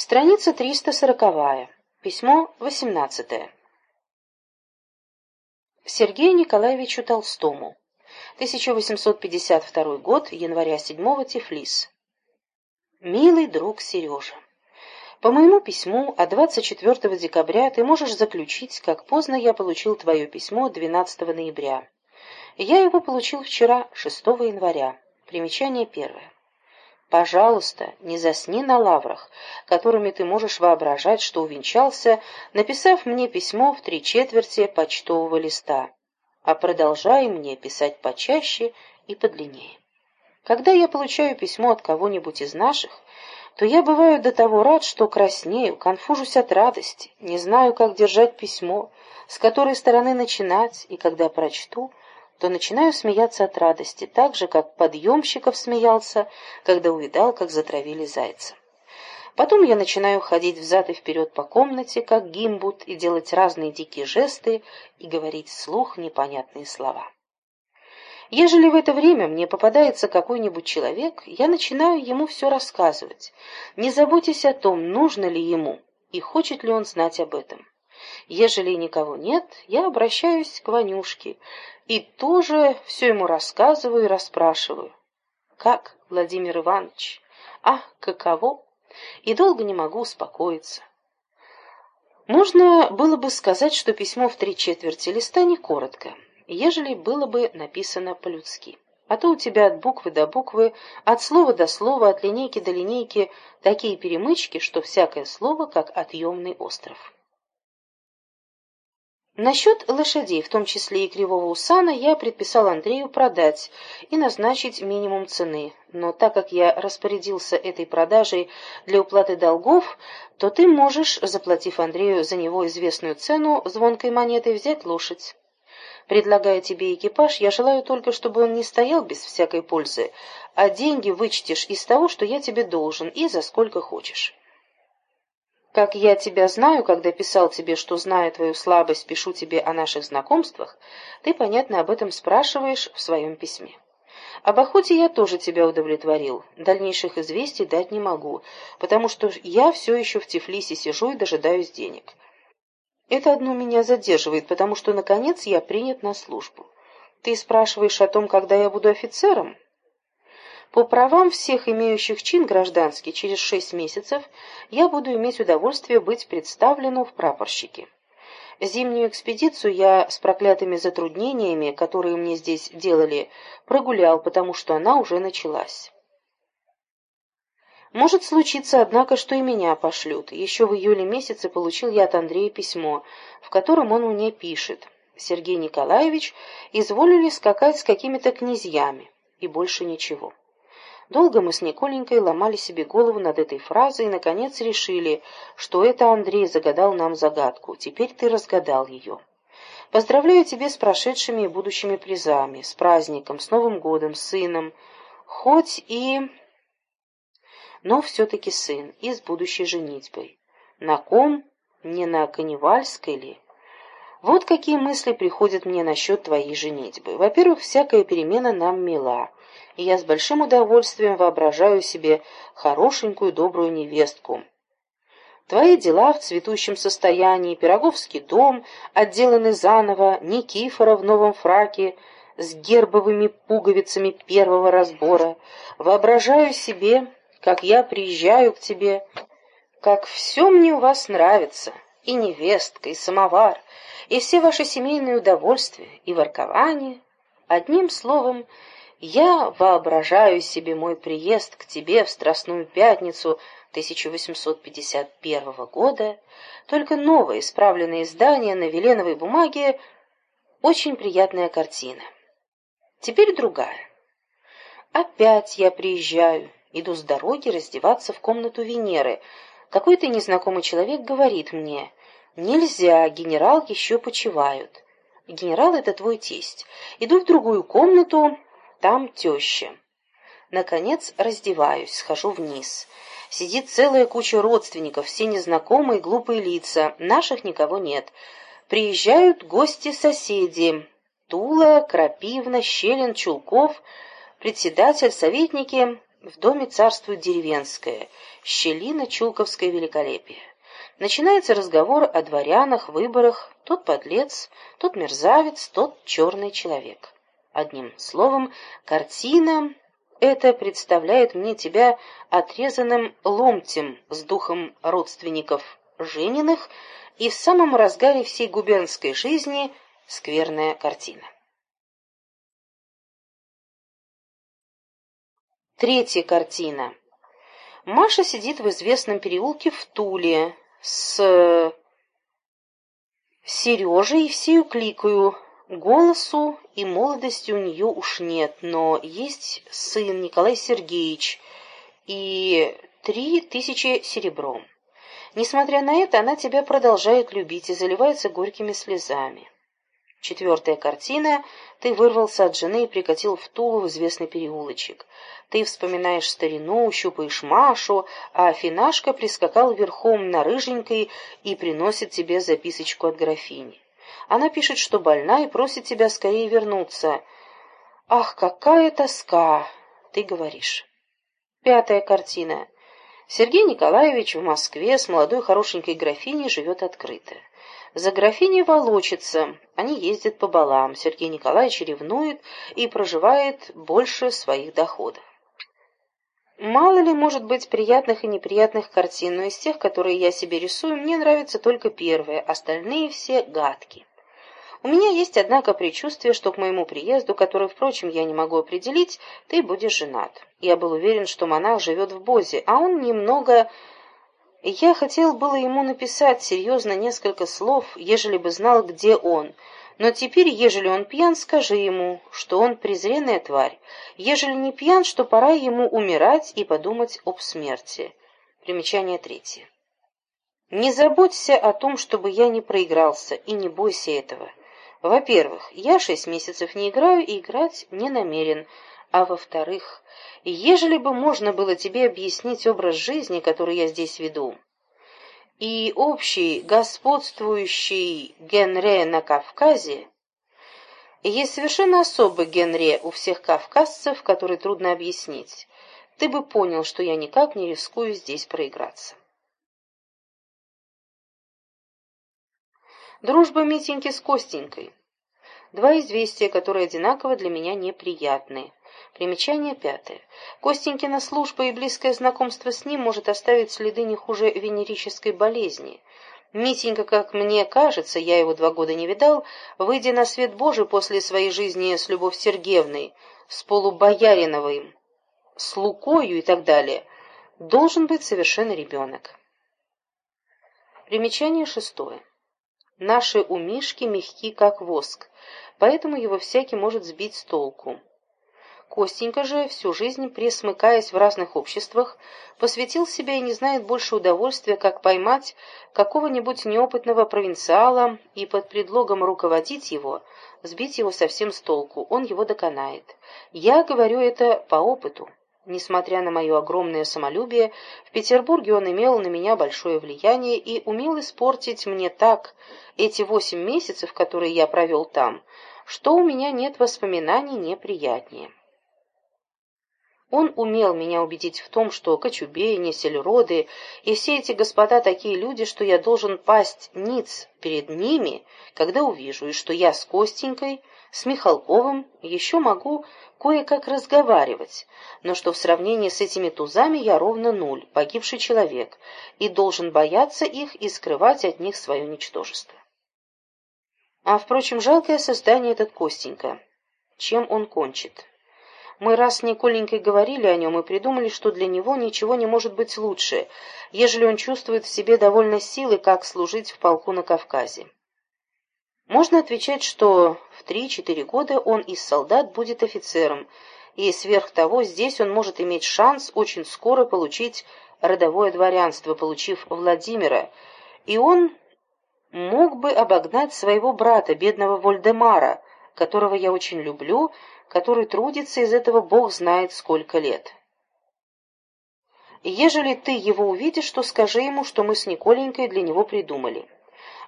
Страница 340. Письмо 18. Сергею Николаевичу Толстому. 1852 год, января 7 Тифлис. Милый друг Сережа, по моему письму от 24 декабря ты можешь заключить, как поздно я получил твое письмо 12 ноября. Я его получил вчера, 6 января. Примечание первое. Пожалуйста, не засни на лаврах, которыми ты можешь воображать, что увенчался, написав мне письмо в три четверти почтового листа, а продолжай мне писать почаще и подлиннее. Когда я получаю письмо от кого-нибудь из наших, то я бываю до того рад, что краснею, конфужусь от радости, не знаю, как держать письмо, с которой стороны начинать, и когда прочту, то начинаю смеяться от радости, так же, как подъемщиков смеялся, когда увидал, как затравили зайца. Потом я начинаю ходить взад и вперед по комнате, как гимбут, и делать разные дикие жесты и говорить вслух непонятные слова. Ежели в это время мне попадается какой-нибудь человек, я начинаю ему все рассказывать, не заботясь о том, нужно ли ему и хочет ли он знать об этом. Ежели никого нет, я обращаюсь к Ванюшке и тоже все ему рассказываю и расспрашиваю. Как, Владимир Иванович? А, каково? И долго не могу успокоиться. Можно было бы сказать, что письмо в три четверти листа не коротко, ежели было бы написано по-людски. А то у тебя от буквы до буквы, от слова до слова, от линейки до линейки такие перемычки, что всякое слово как отъемный остров. Насчет лошадей, в том числе и кривого усана, я предписал Андрею продать и назначить минимум цены. Но так как я распорядился этой продажей для уплаты долгов, то ты можешь, заплатив Андрею за него известную цену, звонкой монетой взять лошадь. Предлагая тебе экипаж, я желаю только, чтобы он не стоял без всякой пользы, а деньги вычтешь из того, что я тебе должен, и за сколько хочешь. Как я тебя знаю, когда писал тебе, что, зная твою слабость, пишу тебе о наших знакомствах, ты, понятно, об этом спрашиваешь в своем письме. Об охоте я тоже тебя удовлетворил. Дальнейших известий дать не могу, потому что я все еще в Тифлисе сижу и дожидаюсь денег. Это одно меня задерживает, потому что, наконец, я принят на службу. Ты спрашиваешь о том, когда я буду офицером? По правам всех имеющих чин гражданский, через шесть месяцев я буду иметь удовольствие быть представлену в прапорщике. Зимнюю экспедицию я с проклятыми затруднениями, которые мне здесь делали, прогулял, потому что она уже началась. Может случиться, однако, что и меня пошлют. Еще в июле месяце получил я от Андрея письмо, в котором он мне пишет. Сергей Николаевич изволили скакать с какими-то князьями, и больше ничего. Долго мы с Николенькой ломали себе голову над этой фразой и, наконец, решили, что это Андрей загадал нам загадку. Теперь ты разгадал ее. Поздравляю тебя с прошедшими и будущими призами, с праздником, с Новым годом, с сыном. Хоть и... Но все-таки сын, и с будущей женитьбой. На ком? Не на Каневальской ли? Вот какие мысли приходят мне насчет твоей женитьбы. Во-первых, всякая перемена нам мила и я с большим удовольствием воображаю себе хорошенькую добрую невестку. Твои дела в цветущем состоянии, Пироговский дом, отделанный заново, Никифора в новом фраке, с гербовыми пуговицами первого разбора. Воображаю себе, как я приезжаю к тебе, как все мне у вас нравится, и невестка, и самовар, и все ваши семейные удовольствия, и воркование. Одним словом, я воображаю себе мой приезд к тебе в Страстную Пятницу 1851 года, только новое исправленное издание на веленовой бумаге, очень приятная картина. Теперь другая. Опять я приезжаю, иду с дороги раздеваться в комнату Венеры. Какой-то незнакомый человек говорит мне, «Нельзя, генерал еще почивают». Генерал — это твой тесть. Иду в другую комнату, там теща. Наконец раздеваюсь, схожу вниз. Сидит целая куча родственников, все незнакомые глупые лица, наших никого нет. Приезжают гости-соседи. Тула, Крапивна, Щелин, Чулков, председатель, советники. В доме царствует деревенское, щелина чулковское великолепие. Начинается разговор о дворянах, выборах, тот подлец, тот мерзавец, тот черный человек. Одним словом, картина эта представляет мне тебя отрезанным ломтем с духом родственников Жениных и в самом разгаре всей губернской жизни скверная картина. Третья картина. Маша сидит в известном переулке в Туле с Сережей и всею кликою. Голосу и молодости у нее уж нет, но есть сын Николай Сергеевич и три тысячи серебром. Несмотря на это, она тебя продолжает любить и заливается горькими слезами. Четвертая картина. Ты вырвался от жены и прикатил в Тулу в известный переулочек. Ты вспоминаешь старину, щупаешь Машу, а Афинашка прискакал верхом на рыженькой и приносит тебе записочку от графини. Она пишет, что больна, и просит тебя скорее вернуться. «Ах, какая тоска!» — ты говоришь. Пятая картина. Сергей Николаевич в Москве с молодой хорошенькой графиней живет открыто. За графиней волочится, они ездят по балам, Сергей Николаевич ревнует и проживает больше своих доходов. Мало ли может быть приятных и неприятных картин, но из тех, которые я себе рисую, мне нравится только первая, остальные все гадки. У меня есть, однако, предчувствие, что к моему приезду, который, впрочем, я не могу определить, ты будешь женат. Я был уверен, что монах живет в Бозе, а он немного я хотел было ему написать серьезно несколько слов, ежели бы знал, где он. Но теперь, ежели он пьян, скажи ему, что он презренная тварь. Ежели не пьян, что пора ему умирать и подумать об смерти. Примечание третье. Не заботься о том, чтобы я не проигрался, и не бойся этого. Во-первых, я шесть месяцев не играю и играть не намерен, а во-вторых, ежели бы можно было тебе объяснить образ жизни, который я здесь веду, и общий господствующий Генре на Кавказе, есть совершенно особый Генре у всех кавказцев, который трудно объяснить, ты бы понял, что я никак не рискую здесь проиграться. Дружба Митеньки с Костенькой. Два известия, которые одинаково для меня неприятные. Примечание пятое. Костенькина служба и близкое знакомство с ним может оставить следы не хуже венерической болезни. Митенька, как мне кажется, я его два года не видал, выйдя на свет Божий после своей жизни с Любовь Сергеевной, с Полубояриновым, с Лукою и так далее, должен быть совершенно ребенок. Примечание шестое. Наши умишки мягки, как воск, поэтому его всякий может сбить с толку. Костенька же, всю жизнь пресмыкаясь в разных обществах, посвятил себя и не знает больше удовольствия, как поймать какого-нибудь неопытного провинциала и под предлогом руководить его, сбить его совсем с толку, он его доконает. Я говорю это по опыту. Несмотря на мое огромное самолюбие, в Петербурге он имел на меня большое влияние и умел испортить мне так эти восемь месяцев, которые я провел там, что у меня нет воспоминаний неприятнее. Он умел меня убедить в том, что Кочубей, Несельроды и все эти господа такие люди, что я должен пасть ниц перед ними, когда увижу, и что я с Костенькой, с Михалковым еще могу кое-как разговаривать, но что в сравнении с этими тузами я ровно нуль, погибший человек, и должен бояться их и скрывать от них свое ничтожество. А, впрочем, жалкое создание этот Костенька. Чем он кончит? Мы раз с Николенькой говорили о нем и придумали, что для него ничего не может быть лучше, ежели он чувствует в себе довольно силы, как служить в полку на Кавказе. Можно отвечать, что в три-четыре года он из солдат будет офицером, и сверх того здесь он может иметь шанс очень скоро получить родовое дворянство, получив Владимира, и он мог бы обогнать своего брата, бедного Вольдемара, которого я очень люблю, который трудится из этого бог знает сколько лет. Ежели ты его увидишь, то скажи ему, что мы с Николенькой для него придумали.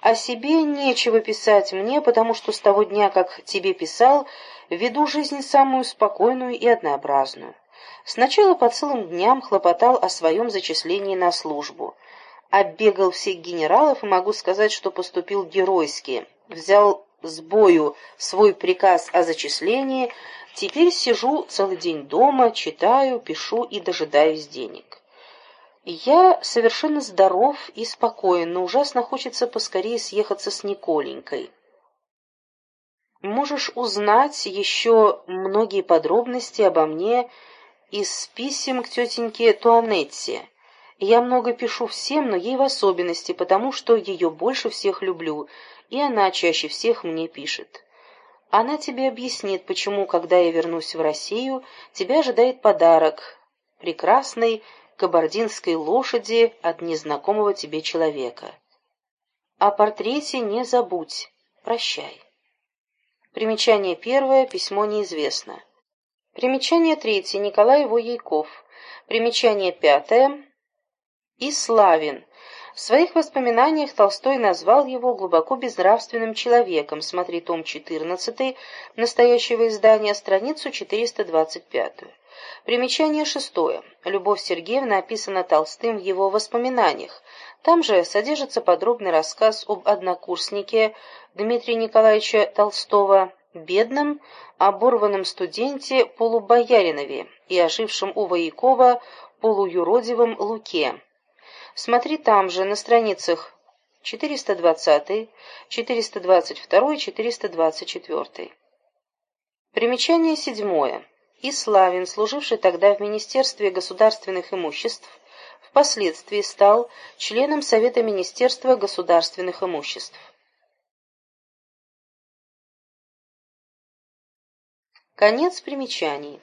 О себе нечего писать мне, потому что с того дня, как тебе писал, веду жизнь самую спокойную и однообразную. Сначала по целым дням хлопотал о своем зачислении на службу. Оббегал всех генералов и могу сказать, что поступил геройски. Взял с бою свой приказ о зачислении, теперь сижу целый день дома, читаю, пишу и дожидаюсь денег. Я совершенно здоров и спокоен, но ужасно хочется поскорее съехаться с Николенькой. Можешь узнать еще многие подробности обо мне из писем к тетеньке Туанетте. Я много пишу всем, но ей в особенности, потому что ее больше всех люблю, и она чаще всех мне пишет. Она тебе объяснит, почему, когда я вернусь в Россию, тебя ожидает подарок — прекрасной кабардинской лошади от незнакомого тебе человека. О портрете не забудь. Прощай. Примечание первое, письмо неизвестно. Примечание третье, Николай Воейков. Примечание пятое, Иславин. В своих воспоминаниях Толстой назвал его глубоко безнравственным человеком. Смотри том 14 настоящего издания, страницу 425. Примечание шестое. Любовь Сергеевна описана Толстым в его воспоминаниях. Там же содержится подробный рассказ об однокурснике Дмитрия Николаевича Толстого, бедном, оборванном студенте Полубояринове и ожившем у Воякова полуюродивом Луке. Смотри там же, на страницах 420, 422 и 424. Примечание седьмое. Иславин, служивший тогда в Министерстве государственных имуществ, впоследствии стал членом Совета Министерства государственных имуществ. Конец примечаний.